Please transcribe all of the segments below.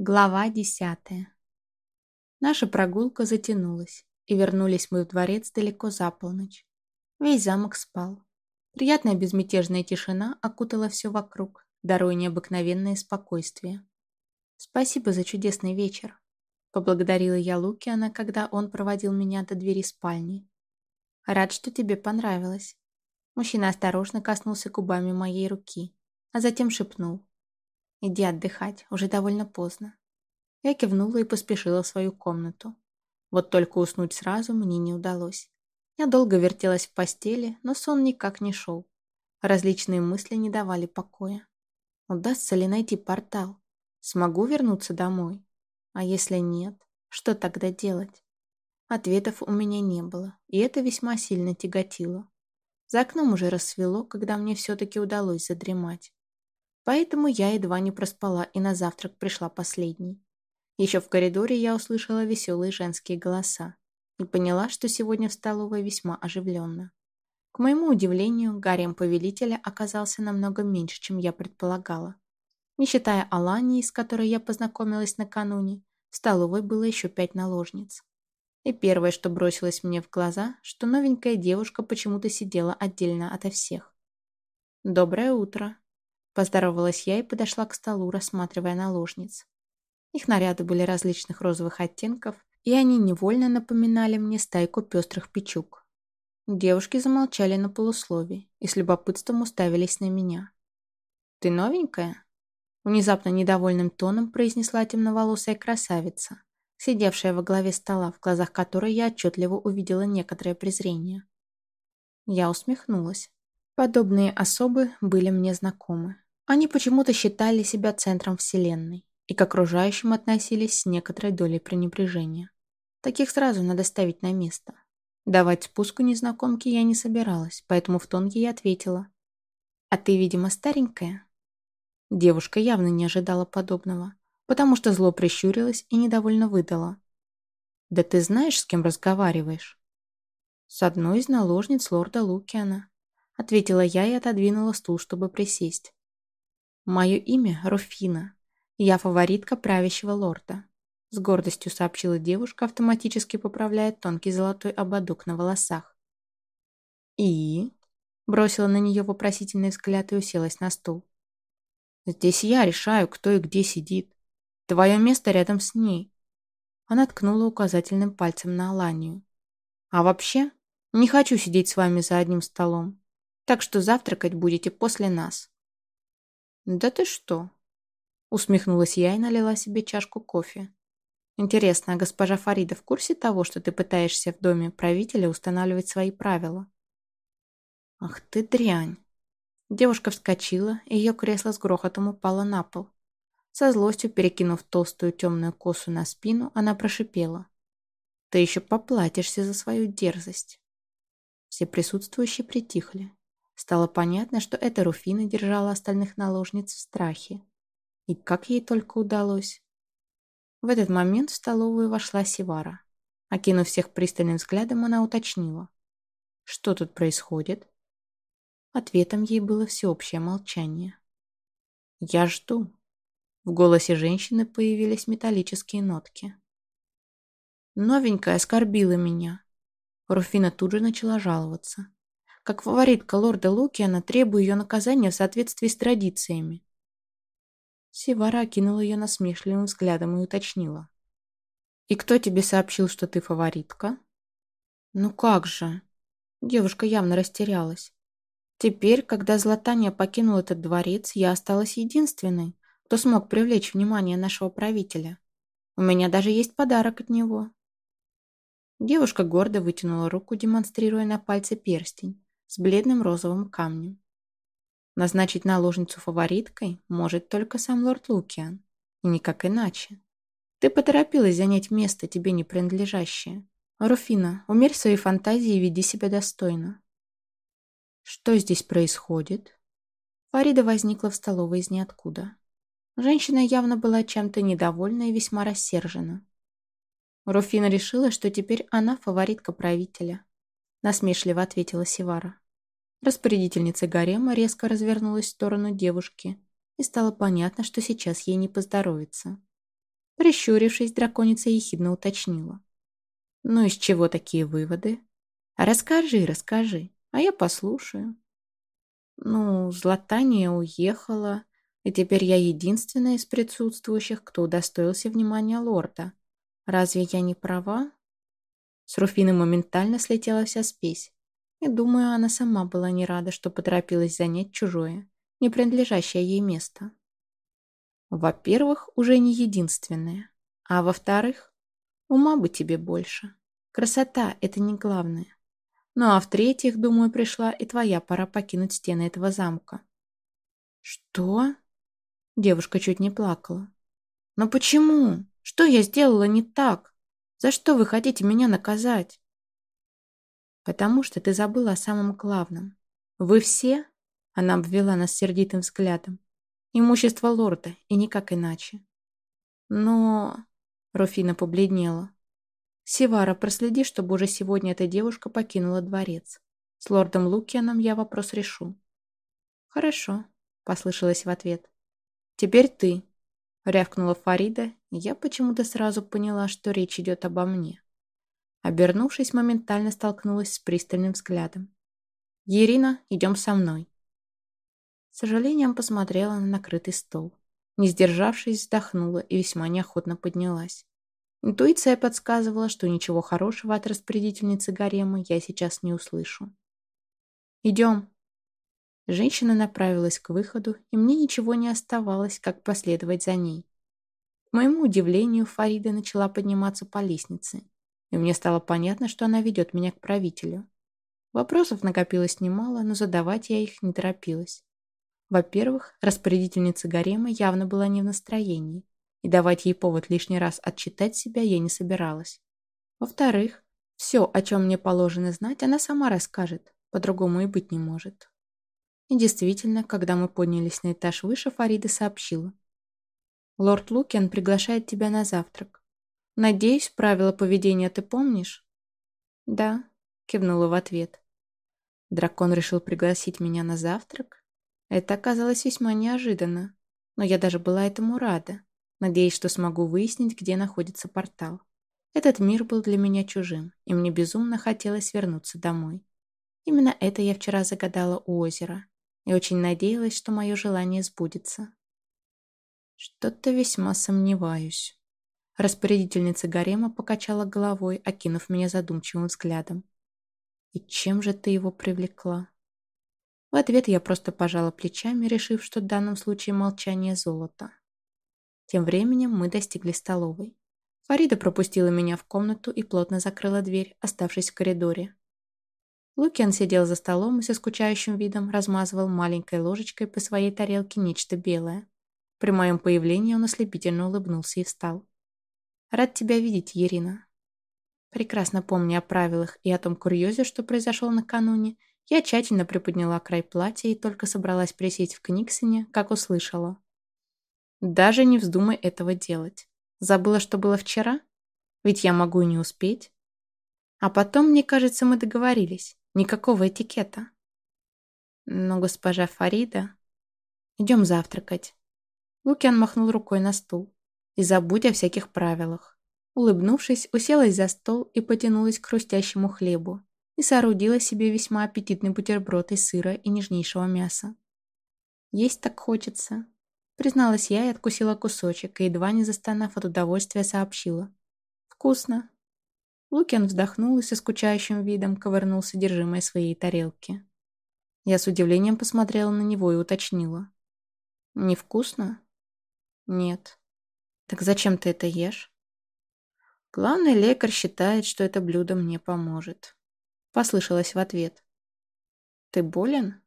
Глава десятая. Наша прогулка затянулась, и вернулись мы в дворец далеко за полночь. Весь замок спал. Приятная безмятежная тишина окутала все вокруг, даруя необыкновенное спокойствие. «Спасибо за чудесный вечер», — поблагодарила я Лукиана, когда он проводил меня до двери спальни. «Рад, что тебе понравилось». Мужчина осторожно коснулся губами моей руки, а затем шепнул. «Иди отдыхать, уже довольно поздно». Я кивнула и поспешила в свою комнату. Вот только уснуть сразу мне не удалось. Я долго вертелась в постели, но сон никак не шел. Различные мысли не давали покоя. Удастся ли найти портал? Смогу вернуться домой? А если нет, что тогда делать? Ответов у меня не было, и это весьма сильно тяготило. За окном уже рассвело, когда мне все-таки удалось задремать. Поэтому я едва не проспала и на завтрак пришла последней. Еще в коридоре я услышала веселые женские голоса и поняла, что сегодня в столовой весьма оживленно. К моему удивлению, гарем повелителя оказался намного меньше, чем я предполагала. Не считая Алании, с которой я познакомилась накануне, в столовой было еще пять наложниц. И первое, что бросилось мне в глаза, что новенькая девушка почему-то сидела отдельно ото всех. «Доброе утро», Поздоровалась я и подошла к столу, рассматривая наложниц. Их наряды были различных розовых оттенков, и они невольно напоминали мне стайку пестрых печук. Девушки замолчали на полуслове и с любопытством уставились на меня. «Ты новенькая?» Внезапно недовольным тоном произнесла темноволосая красавица, сидевшая во главе стола, в глазах которой я отчетливо увидела некоторое презрение. Я усмехнулась. Подобные особы были мне знакомы. Они почему-то считали себя центром Вселенной и к окружающим относились с некоторой долей пренебрежения. Таких сразу надо ставить на место. Давать спуску незнакомке я не собиралась, поэтому в тон ей ответила. «А ты, видимо, старенькая?» Девушка явно не ожидала подобного, потому что зло прищурилась и недовольно выдала. «Да ты знаешь, с кем разговариваешь?» «С одной из наложниц лорда Лукиана», ответила я и отодвинула стул, чтобы присесть. «Мое имя Руфина. Я фаворитка правящего лорда», — с гордостью сообщила девушка, автоматически поправляя тонкий золотой ободок на волосах. «И?» — бросила на нее вопросительный взгляд и уселась на стул. «Здесь я решаю, кто и где сидит. Твое место рядом с ней». Она ткнула указательным пальцем на Аланию. «А вообще, не хочу сидеть с вами за одним столом, так что завтракать будете после нас». «Да ты что?» Усмехнулась я и налила себе чашку кофе. «Интересно, а госпожа Фарида в курсе того, что ты пытаешься в доме правителя устанавливать свои правила?» «Ах ты дрянь!» Девушка вскочила, и ее кресло с грохотом упало на пол. Со злостью, перекинув толстую темную косу на спину, она прошипела. «Ты еще поплатишься за свою дерзость!» Все присутствующие притихли. Стало понятно, что эта Руфина держала остальных наложниц в страхе. И как ей только удалось. В этот момент в столовую вошла Сивара. Окинув всех пристальным взглядом, она уточнила. «Что тут происходит?» Ответом ей было всеобщее молчание. «Я жду». В голосе женщины появились металлические нотки. Новенькая оскорбила меня. Руфина тут же начала жаловаться. Как фаворитка лорда Лукиана требую ее наказания в соответствии с традициями. Сивара окинула ее насмешливым взглядом и уточнила. «И кто тебе сообщил, что ты фаворитка?» «Ну как же?» Девушка явно растерялась. Теперь, когда Златания покинул этот дворец, я осталась единственной, кто смог привлечь внимание нашего правителя. У меня даже есть подарок от него. Девушка гордо вытянула руку, демонстрируя на пальце перстень с бледным розовым камнем. Назначить наложницу фавориткой может только сам лорд Лукиан, и никак иначе. Ты поторопилась занять место, тебе не принадлежащее. Руфина, умерь свои фантазии и веди себя достойно. Что здесь происходит? Фарида возникла в столовой из ниоткуда. Женщина явно была чем-то недовольна и весьма рассержена. Руфина решила, что теперь она фаворитка правителя. Насмешливо ответила Сивара. Распорядительница гарема резко развернулась в сторону девушки, и стало понятно, что сейчас ей не поздоровится. Прищурившись, драконица ехидно уточнила. «Ну из чего такие выводы? Расскажи, расскажи, а я послушаю». «Ну, Златания уехала, и теперь я единственная из присутствующих, кто удостоился внимания лорда. Разве я не права?» С Руфины моментально слетела вся спесь. И думаю, она сама была не рада, что поторопилась занять чужое, не принадлежащее ей место. Во-первых, уже не единственное. А во-вторых, ума бы тебе больше. Красота — это не главное. Ну а в-третьих, думаю, пришла и твоя пора покинуть стены этого замка. Что? Девушка чуть не плакала. Но почему? Что я сделала не так? За что вы хотите меня наказать? Потому что ты забыла о самом главном. Вы все, она обвела нас сердитым взглядом, Имущество лорда, и никак иначе. Но... Руфина побледнела. Севара, проследи, чтобы уже сегодня эта девушка покинула дворец. С лордом Лукианом я вопрос решу. Хорошо, послышалось в ответ. Теперь ты, рявкнула Фарида, и я почему-то сразу поняла, что речь идет обо мне. Обернувшись, моментально столкнулась с пристальным взглядом. «Ирина, идем со мной». С сожалением посмотрела на накрытый стол. Не сдержавшись, вздохнула и весьма неохотно поднялась. Интуиция подсказывала, что ничего хорошего от распорядительницы гарема я сейчас не услышу. «Идем». Женщина направилась к выходу, и мне ничего не оставалось, как последовать за ней. К моему удивлению, Фарида начала подниматься по лестнице, и мне стало понятно, что она ведет меня к правителю. Вопросов накопилось немало, но задавать я их не торопилась. Во-первых, распорядительница гарема явно была не в настроении, и давать ей повод лишний раз отчитать себя я не собиралась. Во-вторых, все, о чем мне положено знать, она сама расскажет, по-другому и быть не может. И действительно, когда мы поднялись на этаж выше, Фарида сообщила. «Лорд Лукиан приглашает тебя на завтрак. Надеюсь, правила поведения ты помнишь?» «Да», — кивнула в ответ. Дракон решил пригласить меня на завтрак? Это оказалось весьма неожиданно, но я даже была этому рада, надеясь, что смогу выяснить, где находится портал. Этот мир был для меня чужим, и мне безумно хотелось вернуться домой. Именно это я вчера загадала у озера, и очень надеялась, что мое желание сбудется. Что-то весьма сомневаюсь. Распорядительница гарема покачала головой, окинув меня задумчивым взглядом. «И чем же ты его привлекла?» В ответ я просто пожала плечами, решив, что в данном случае молчание золото. Тем временем мы достигли столовой. Фарида пропустила меня в комнату и плотно закрыла дверь, оставшись в коридоре. Лукиан сидел за столом и со скучающим видом размазывал маленькой ложечкой по своей тарелке нечто белое. При моем появлении он ослепительно улыбнулся и встал. «Рад тебя видеть, Ирина». Прекрасно помня о правилах и о том курьезе, что произошел накануне, я тщательно приподняла край платья и только собралась присесть в Книксоне, как услышала. Даже не вздумай этого делать. Забыла, что было вчера? Ведь я могу и не успеть. А потом, мне кажется, мы договорились. Никакого этикета. Но госпожа Фарида... Идем завтракать. Лукиан махнул рукой на стул. И забудь о всяких правилах. Улыбнувшись, уселась за стол и потянулась к хрустящему хлебу, и соорудила себе весьма аппетитный бутерброд из сыра и нежнейшего мяса. «Есть так хочется», — призналась я и откусила кусочек, и едва не застонав от удовольствия сообщила. «Вкусно». Лукин вздохнул и со скучающим видом ковырнул содержимое своей тарелки. Я с удивлением посмотрела на него и уточнила. «Невкусно?» «Нет». «Так зачем ты это ешь?» Главный лекарь считает, что это блюдо мне поможет. Послышалось в ответ. «Ты болен?»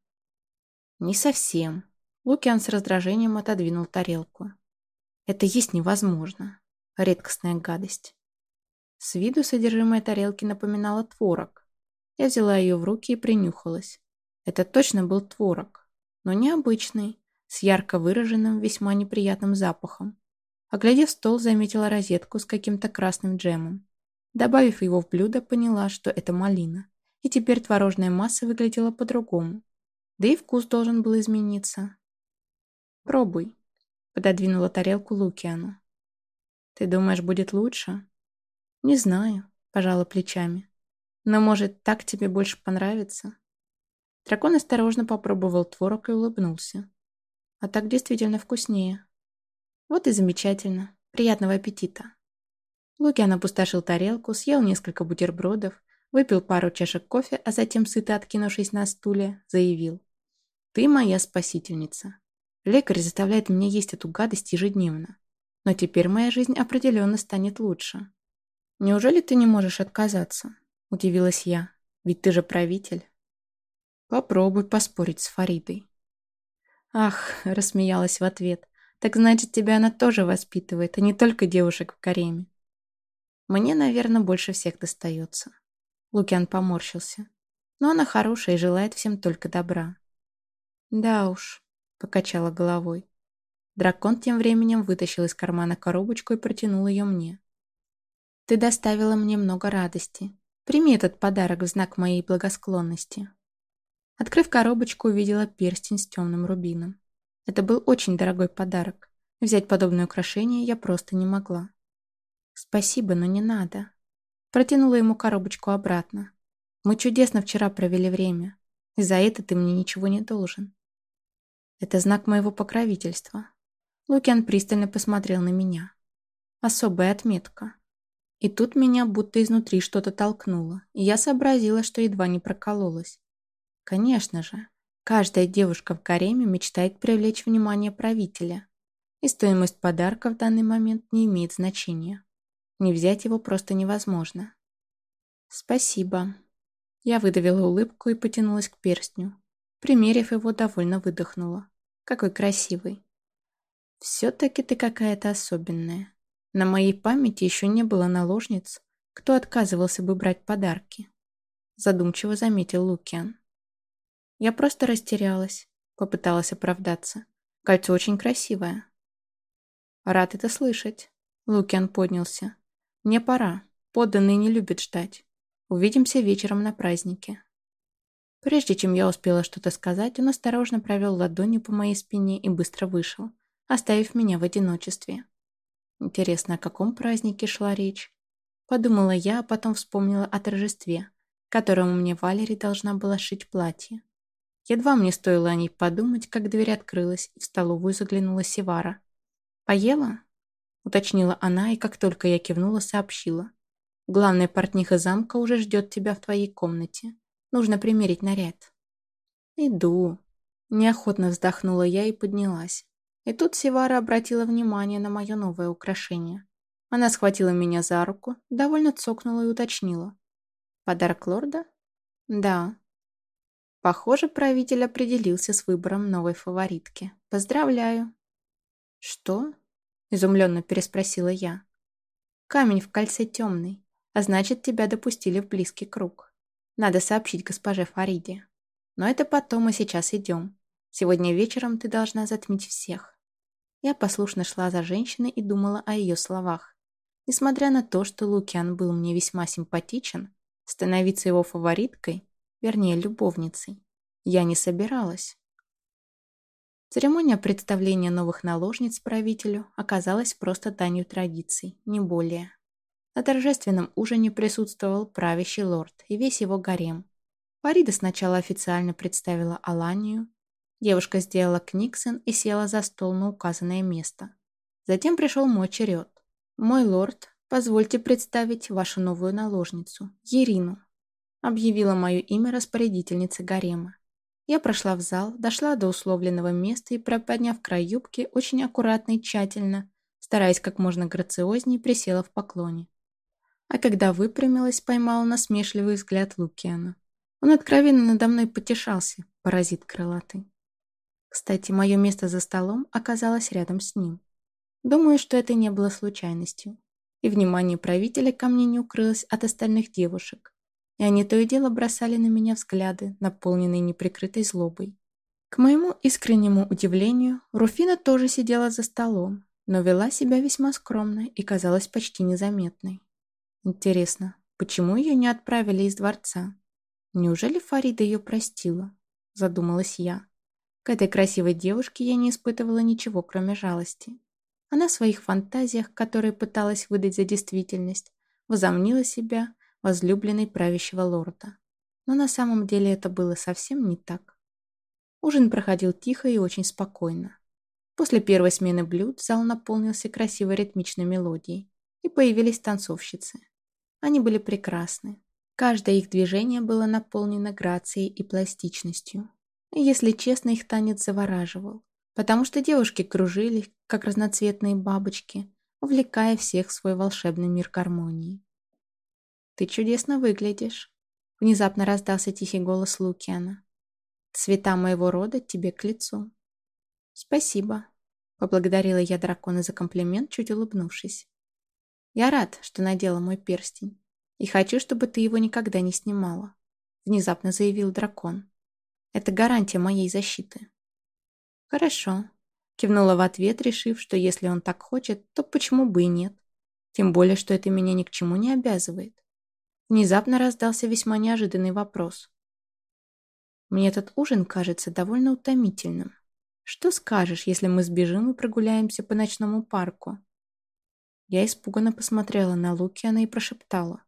«Не совсем». Лукиан с раздражением отодвинул тарелку. «Это есть невозможно. Редкостная гадость». С виду содержимое тарелки напоминало творог. Я взяла ее в руки и принюхалась. Это точно был творог, но необычный, с ярко выраженным, весьма неприятным запахом. Оглядев стол, заметила розетку с каким-то красным джемом. Добавив его в блюдо, поняла, что это малина и теперь творожная масса выглядела по-другому. Да и вкус должен был измениться. «Пробуй», — пододвинула тарелку Лукиану. Ты думаешь, будет лучше? Не знаю, пожала плечами. Но, может, так тебе больше понравится? Дракон осторожно попробовал творог и улыбнулся. А так действительно вкуснее. Вот и замечательно. Приятного аппетита. Лукиан опустошил тарелку, съел несколько бутербродов, выпил пару чашек кофе, а затем, сыто откинувшись на стуле, заявил. «Ты моя спасительница. Лекарь заставляет меня есть эту гадость ежедневно. Но теперь моя жизнь определенно станет лучше. Неужели ты не можешь отказаться?» – удивилась я. «Ведь ты же правитель». «Попробуй поспорить с Фаридой». «Ах», – рассмеялась в ответ, – «так значит, тебя она тоже воспитывает, а не только девушек в кареме». «Мне, наверное, больше всех достается». Лукиан поморщился. «Но она хорошая и желает всем только добра». «Да уж», – покачала головой. Дракон тем временем вытащил из кармана коробочку и протянул ее мне. «Ты доставила мне много радости. Прими этот подарок в знак моей благосклонности». Открыв коробочку, увидела перстень с темным рубином. Это был очень дорогой подарок. Взять подобное украшение я просто не могла. «Спасибо, но не надо». Протянула ему коробочку обратно. «Мы чудесно вчера провели время, и за это ты мне ничего не должен». «Это знак моего покровительства». Лукиан пристально посмотрел на меня. «Особая отметка». И тут меня будто изнутри что-то толкнуло, и я сообразила, что едва не прокололась. Конечно же, каждая девушка в гареме мечтает привлечь внимание правителя, и стоимость подарка в данный момент не имеет значения. Не взять его просто невозможно. «Спасибо». Я выдавила улыбку и потянулась к перстню. Примерив его, довольно выдохнула. «Какой красивый». «Все-таки ты какая-то особенная. На моей памяти еще не было наложниц, кто отказывался бы брать подарки», задумчиво заметил Лукиан. Я просто растерялась, попыталась оправдаться. Кольцо очень красивое. Рад это слышать. Лукиан поднялся. Мне пора. Подданные не любят ждать. Увидимся вечером на празднике. Прежде чем я успела что-то сказать, он осторожно провел ладонью по моей спине и быстро вышел, оставив меня в одиночестве. Интересно, о каком празднике шла речь? Подумала я, а потом вспомнила о торжестве, которому мне Валери должна была шить платье. Едва мне стоило о ней подумать, как дверь открылась, и в столовую заглянула Севара. «Поела?» — уточнила она, и как только я кивнула, сообщила. «Главная портниха замка уже ждет тебя в твоей комнате. Нужно примерить наряд». «Иду». Неохотно вздохнула я и поднялась. И тут Севара обратила внимание на мое новое украшение. Она схватила меня за руку, довольно цокнула и уточнила. «Подарок лорда?» «Да», Похоже, правитель определился с выбором новой фаворитки. Поздравляю. Что? Изумленно переспросила я. Камень в кольце темный, а значит, тебя допустили в близкий круг. Надо сообщить госпоже Фариде. Но это потом, а сейчас идем. Сегодня вечером ты должна затмить всех. Я послушно шла за женщиной и думала о ее словах. Несмотря на то, что Лукиан был мне весьма симпатичен, становиться его фавориткой вернее, любовницей. Я не собиралась. Церемония представления новых наложниц правителю оказалась просто данью традиций, не более. На торжественном ужине присутствовал правящий лорд и весь его гарем. Фарида сначала официально представила Аланию. Девушка сделала книксон и села за стол на указанное место. Затем пришел мой черед. «Мой лорд, позвольте представить вашу новую наложницу, Ерину объявила мое имя распорядительница гарема. Я прошла в зал, дошла до условленного места и, проподняв край юбки, очень аккуратно и тщательно, стараясь как можно грациознее, присела в поклоне. А когда выпрямилась, поймала насмешливый взгляд Лукиана. Он откровенно надо мной потешался, паразит крылатый. Кстати, мое место за столом оказалось рядом с ним. Думаю, что это не было случайностью. И внимание правителя ко мне не укрылось от остальных девушек и они то и дело бросали на меня взгляды, наполненные неприкрытой злобой. К моему искреннему удивлению, Руфина тоже сидела за столом, но вела себя весьма скромно и казалась почти незаметной. Интересно, почему ее не отправили из дворца? Неужели Фарида ее простила? Задумалась я. К этой красивой девушке я не испытывала ничего, кроме жалости. Она в своих фантазиях, которые пыталась выдать за действительность, возомнила себя возлюбленной правящего лорда. Но на самом деле это было совсем не так. Ужин проходил тихо и очень спокойно. После первой смены блюд зал наполнился красивой ритмичной мелодией, и появились танцовщицы. Они были прекрасны. Каждое их движение было наполнено грацией и пластичностью. Если честно, их танец завораживал, потому что девушки кружились, как разноцветные бабочки, увлекая всех в свой волшебный мир гармонии. «Ты чудесно выглядишь», — внезапно раздался тихий голос Лукиана. «Цвета моего рода тебе к лицу». «Спасибо», — поблагодарила я дракона за комплимент, чуть улыбнувшись. «Я рад, что надела мой перстень, и хочу, чтобы ты его никогда не снимала», — внезапно заявил дракон. «Это гарантия моей защиты». «Хорошо», — кивнула в ответ, решив, что если он так хочет, то почему бы и нет. Тем более, что это меня ни к чему не обязывает. Внезапно раздался весьма неожиданный вопрос. Мне этот ужин кажется довольно утомительным. Что скажешь, если мы сбежим и прогуляемся по ночному парку? Я испуганно посмотрела на Лукиана и прошептала.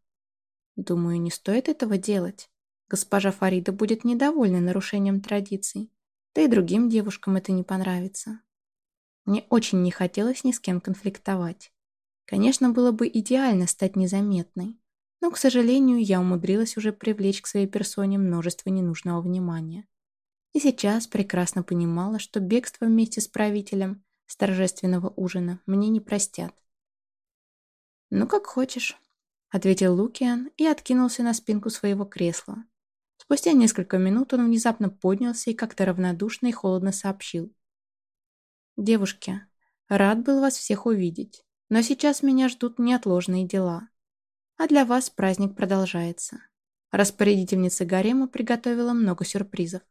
Думаю, не стоит этого делать. Госпожа Фарида будет недовольна нарушением традиций. Да и другим девушкам это не понравится. Мне очень не хотелось ни с кем конфликтовать. Конечно, было бы идеально стать незаметной. Но, к сожалению, я умудрилась уже привлечь к своей персоне множество ненужного внимания. И сейчас прекрасно понимала, что бегство вместе с правителем с торжественного ужина мне не простят. «Ну, как хочешь», — ответил Лукиан и откинулся на спинку своего кресла. Спустя несколько минут он внезапно поднялся и как-то равнодушно и холодно сообщил. «Девушки, рад был вас всех увидеть, но сейчас меня ждут неотложные дела. А для вас праздник продолжается. Распорядительница гарема приготовила много сюрпризов.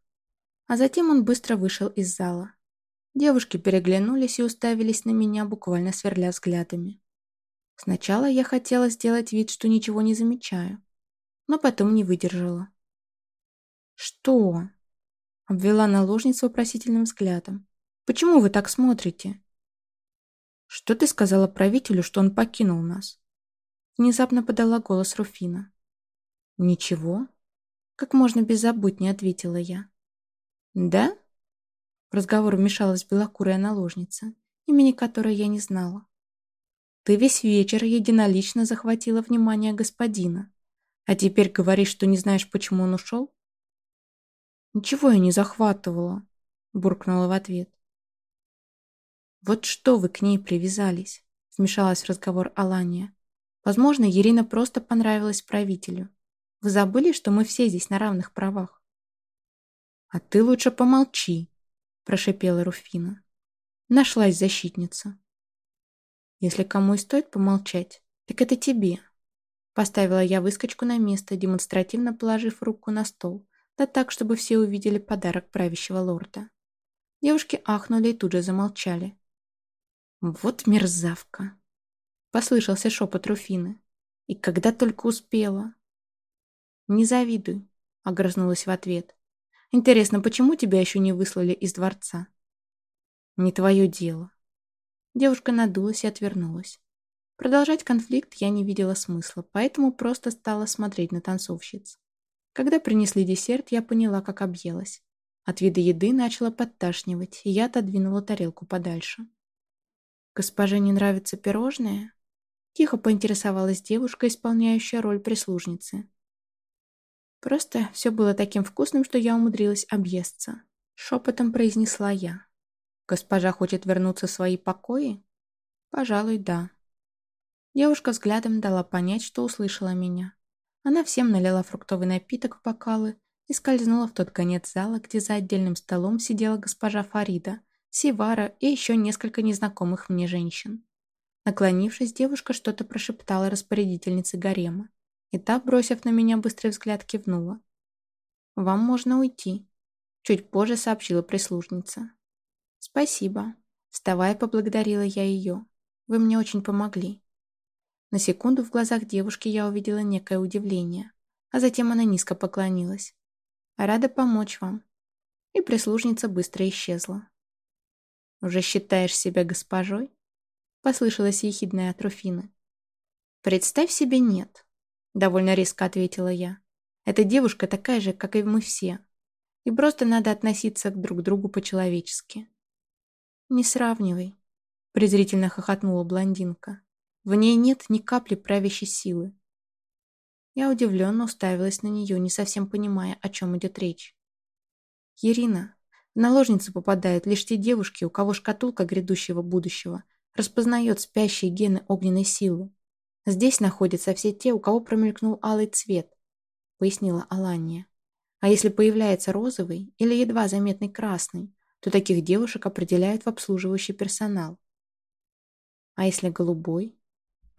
А затем он быстро вышел из зала. Девушки переглянулись и уставились на меня, буквально сверля взглядами. Сначала я хотела сделать вид, что ничего не замечаю, но потом не выдержала. «Что?» — обвела наложницу вопросительным взглядом. «Почему вы так смотрите?» «Что ты сказала правителю, что он покинул нас?» Внезапно подала голос Руфина. «Ничего?» Как можно беззаботнее ответила я. «Да?» В разговор вмешалась белокурая наложница, имени которой я не знала. Ты весь вечер единолично захватила внимание господина. А теперь говоришь, что не знаешь, почему он ушел? Ничего я не захватывала, буркнула в ответ. Вот что вы к ней привязались, вмешалась в разговор Алания. Возможно, Ирина просто понравилась правителю. Вы забыли, что мы все здесь на равных правах? А ты лучше помолчи, прошипела Руфина. Нашлась защитница. Если кому и стоит помолчать, так это тебе. Поставила я выскочку на место, демонстративно положив руку на стол, да так, чтобы все увидели подарок правящего лорда. Девушки ахнули и тут же замолчали. «Вот мерзавка!» Послышался шепот Руфины. «И когда только успела!» «Не завидуй», — огрызнулась в ответ. «Интересно, почему тебя еще не выслали из дворца?» «Не твое дело», Девушка надулась и отвернулась. Продолжать конфликт я не видела смысла, поэтому просто стала смотреть на танцовщиц. Когда принесли десерт, я поняла, как объелась. От вида еды начала подташнивать, и я отодвинула тарелку подальше. «Госпоже не нравится пирожное?» Тихо поинтересовалась девушка, исполняющая роль прислужницы. «Просто все было таким вкусным, что я умудрилась объесться», — шепотом произнесла я. Госпожа хочет вернуться в свои покои? Пожалуй, да. Девушка взглядом дала понять, что услышала меня. Она всем налила фруктовый напиток в бокалы и скользнула в тот конец зала, где за отдельным столом сидела госпожа Фарида, Сивара и еще несколько незнакомых мне женщин. Наклонившись, девушка что-то прошептала распорядительнице гарема, и та, бросив на меня быстрый взгляд, кивнула. «Вам можно уйти», — чуть позже сообщила прислужница. «Спасибо». Вставая, поблагодарила я ее. «Вы мне очень помогли». На секунду в глазах девушки я увидела некое удивление, а затем она низко поклонилась. «Рада помочь вам». И прислужница быстро исчезла. «Уже считаешь себя госпожой?» Послышалась ехидная от Руфины. «Представь себе, нет», — довольно резко ответила я. «Эта девушка такая же, как и мы все. И просто надо относиться друг к другу по-человечески». «Не сравнивай», — презрительно хохотнула блондинка. «В ней нет ни капли правящей силы. Я удивленно уставилась на нее, не совсем понимая, о чем идет речь. «Ирина, в наложницу попадают лишь те девушки, у кого шкатулка грядущего будущего распознает спящие гены огненной силы. Здесь находятся все те, у кого промелькнул алый цвет», — пояснила Алания. «А если появляется розовый или едва заметный красный, то таких девушек определяют в обслуживающий персонал. А если голубой?»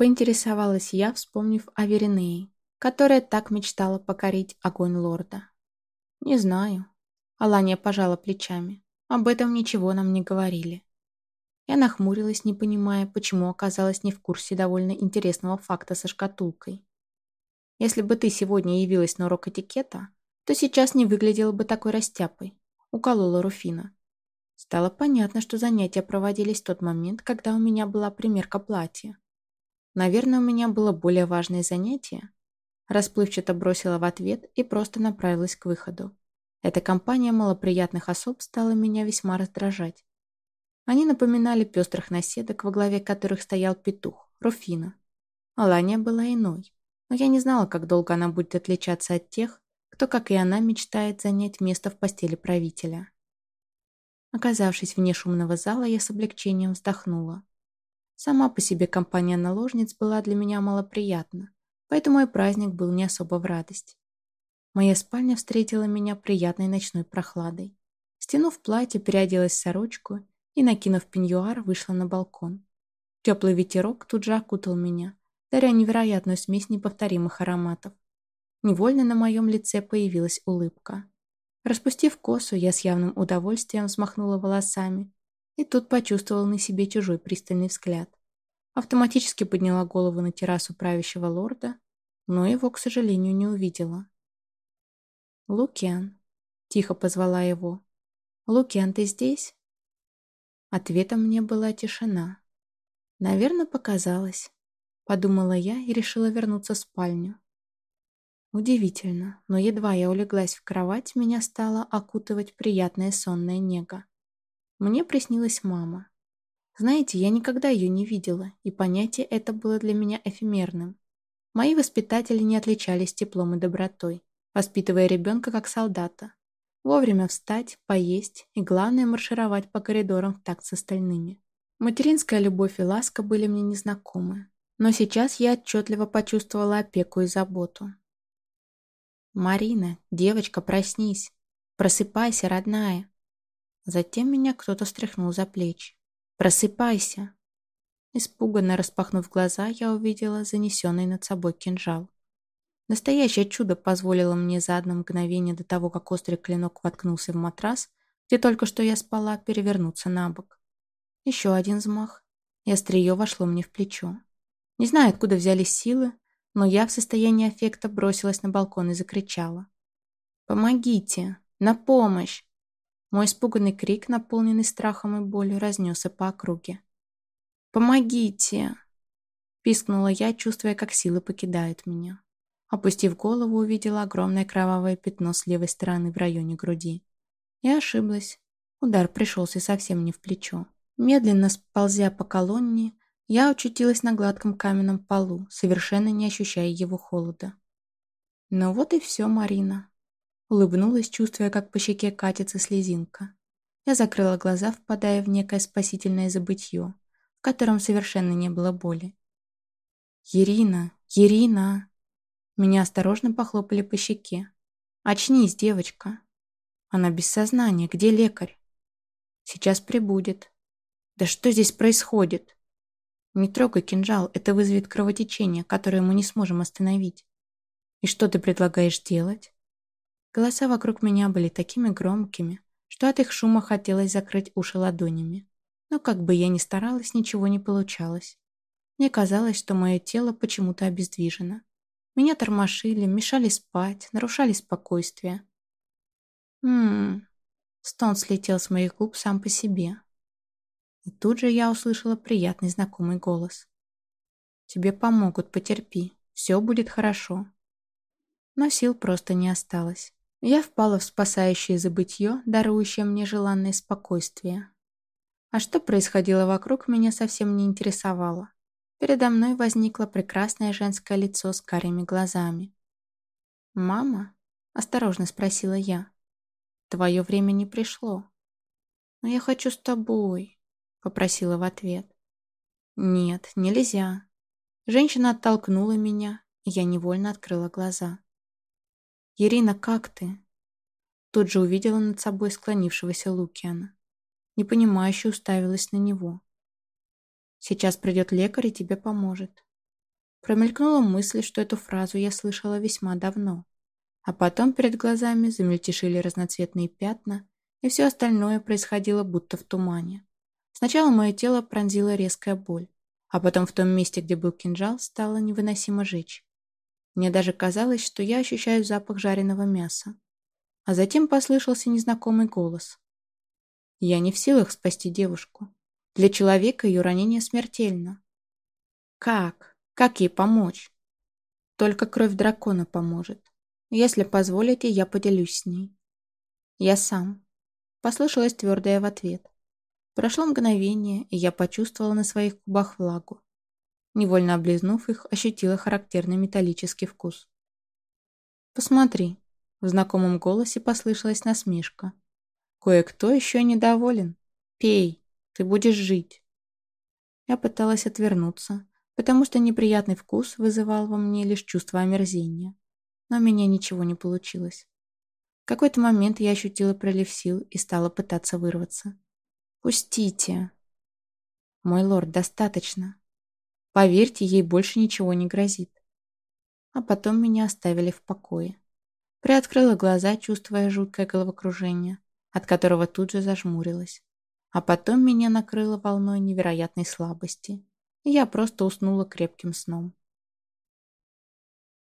Поинтересовалась я, вспомнив о Веринее которая так мечтала покорить огонь лорда. «Не знаю». Алания пожала плечами. «Об этом ничего нам не говорили». Я нахмурилась, не понимая, почему оказалась не в курсе довольно интересного факта со шкатулкой. «Если бы ты сегодня явилась на урок этикета, то сейчас не выглядела бы такой растяпой», — уколола Руфина. Стало понятно, что занятия проводились в тот момент, когда у меня была примерка платья. Наверное, у меня было более важное занятие, Расплывчато бросила в ответ и просто направилась к выходу. Эта компания малоприятных особ стала меня весьма раздражать. Они напоминали пестрых наседок, во главе которых стоял петух, Руфина. Алания была иной, но я не знала, как долго она будет отличаться от тех, кто, как и она, мечтает занять место в постели правителя. Оказавшись вне шумного зала, я с облегчением вздохнула. Сама по себе компания наложниц была для меня малоприятна, поэтому мой праздник был не особо в радость. Моя спальня встретила меня приятной ночной прохладой. Стянув платье, переоделась в сорочку и, накинув пеньюар, вышла на балкон. Теплый ветерок тут же окутал меня, даря невероятную смесь неповторимых ароматов. Невольно на моем лице появилась улыбка. Распустив косу, я с явным удовольствием взмахнула волосами и тут почувствовал на себе чужой пристальный взгляд. Автоматически подняла голову на террасу правящего лорда но его, к сожалению, не увидела. «Лукиан», — тихо позвала его. «Лукиан, ты здесь?» Ответом мне была тишина. «Наверное, показалось», — подумала я и решила вернуться в спальню. Удивительно, но едва я улеглась в кровать, меня стала окутывать приятная сонная нега. Мне приснилась мама. Знаете, я никогда ее не видела, и понятие это было для меня эфемерным. Мои воспитатели не отличались теплом и добротой, воспитывая ребенка как солдата. Вовремя встать, поесть и, главное, маршировать по коридорам в такт с остальными. Материнская любовь и ласка были мне незнакомы, но сейчас я отчетливо почувствовала опеку и заботу. «Марина, девочка, проснись! Просыпайся, родная!» Затем меня кто-то стряхнул за плечи. «Просыпайся!» Испуганно распахнув глаза, я увидела занесенный над собой кинжал. Настоящее чудо позволило мне за одно мгновение до того, как острый клинок воткнулся в матрас, где только что я спала, перевернуться на бок. Еще один взмах, и острие вошло мне в плечо. Не знаю, откуда взялись силы, но я в состоянии аффекта бросилась на балкон и закричала. «Помогите! На помощь!» Мой испуганный крик, наполненный страхом и болью, разнесся по округе. «Помогите!» Пискнула я, чувствуя, как силы покидают меня. Опустив голову, увидела огромное кровавое пятно с левой стороны в районе груди. Я ошиблась. Удар пришелся совсем не в плечо. Медленно сползя по колонне, я очутилась на гладком каменном полу, совершенно не ощущая его холода. Ну вот и все, Марина. Улыбнулась, чувствуя, как по щеке катится слезинка. Я закрыла глаза, впадая в некое спасительное забытье котором совершенно не было боли. «Ирина! Ирина!» Меня осторожно похлопали по щеке. «Очнись, девочка!» «Она без сознания. Где лекарь?» «Сейчас прибудет». «Да что здесь происходит?» «Не трогай кинжал, это вызовет кровотечение, которое мы не сможем остановить». «И что ты предлагаешь делать?» Голоса вокруг меня были такими громкими, что от их шума хотелось закрыть уши ладонями. Но как бы я ни старалась, ничего не получалось. Мне казалось, что мое тело почему-то обездвижено. Меня тормошили, мешали спать, нарушали спокойствие. Ммм... Стон слетел с моих губ сам по себе. И тут же я услышала приятный знакомый голос. «Тебе помогут, потерпи. Все будет хорошо». Но сил просто не осталось. Я впала в спасающее забытье, дарующее мне желанное спокойствие. А что происходило вокруг, меня совсем не интересовало. Передо мной возникло прекрасное женское лицо с карими глазами. «Мама?» – осторожно спросила я. «Твое время не пришло». «Но я хочу с тобой», – попросила в ответ. «Нет, нельзя». Женщина оттолкнула меня, и я невольно открыла глаза. «Ирина, как ты?» Тут же увидела над собой склонившегося Лукиана. Непонимающе уставилась на него. «Сейчас придет лекарь и тебе поможет». Промелькнула мысль, что эту фразу я слышала весьма давно. А потом перед глазами замельтешили разноцветные пятна, и все остальное происходило будто в тумане. Сначала мое тело пронзила резкая боль, а потом в том месте, где был кинжал, стало невыносимо жечь. Мне даже казалось, что я ощущаю запах жареного мяса. А затем послышался незнакомый голос. Я не в силах спасти девушку. Для человека ее ранение смертельно. Как? Как ей помочь? Только кровь дракона поможет. Если позволите, я поделюсь с ней. Я сам. Послышалось твердое в ответ. Прошло мгновение, и я почувствовала на своих губах влагу. Невольно облизнув их, ощутила характерный металлический вкус. «Посмотри», — в знакомом голосе послышалась насмешка. «Кое-кто еще недоволен. Пей, ты будешь жить». Я пыталась отвернуться, потому что неприятный вкус вызывал во мне лишь чувство омерзения. Но у меня ничего не получилось. В какой-то момент я ощутила прилив сил и стала пытаться вырваться. «Пустите!» «Мой лорд, достаточно!» Поверьте, ей больше ничего не грозит. А потом меня оставили в покое. Приоткрыла глаза, чувствуя жуткое головокружение, от которого тут же зажмурилась. А потом меня накрыло волной невероятной слабости, я просто уснула крепким сном.